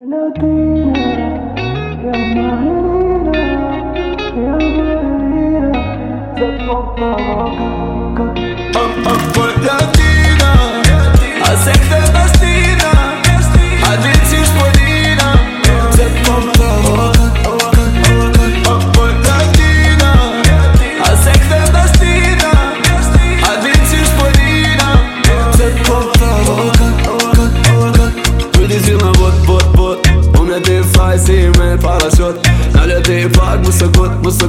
Rất mong vào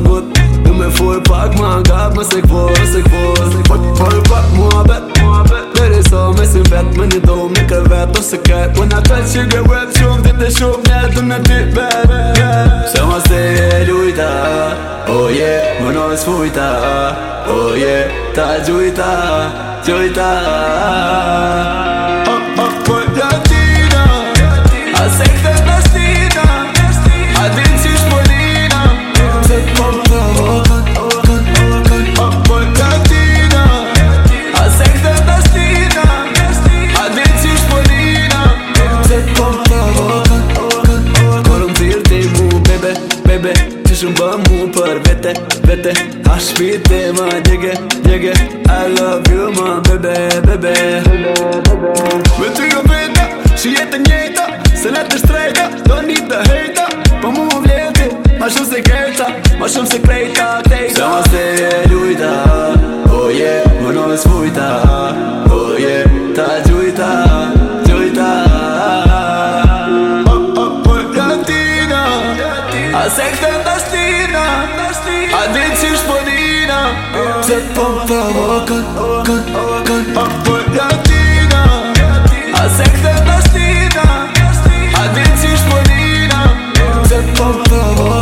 făcut Îmi efort, fac mă cap, mă sec se sec vor Fac vor, fac moabet Dere sau mă sunt vet, mă ne dou, mă că vet O să cad, una tot și gre web, șum, din de șum, ne adun în tip, bet Să mă stel, uita, oh yeah, mă nu sfuita Oh yeah, ta-ți uita, ți uita shumë bë mu për vete, vete A shpite ma djege, djege I love you ma bebe, bebe Me ty jo veta, që jetë njejta Se letë të shtrejta, do një të hejta Po mu vleti, ma shumë se kejta Ma shumë se krejta, tejta Sama se e lujta, oh yeah Më nëve s'fujta, oh yeah Ta gjujta, gjujta Por oh, po, gantina Adicțiști pe Dina Se pompă o con, con, con Apoi la Dina A sectă la Dina Adicțiști pe Dina Se pompă o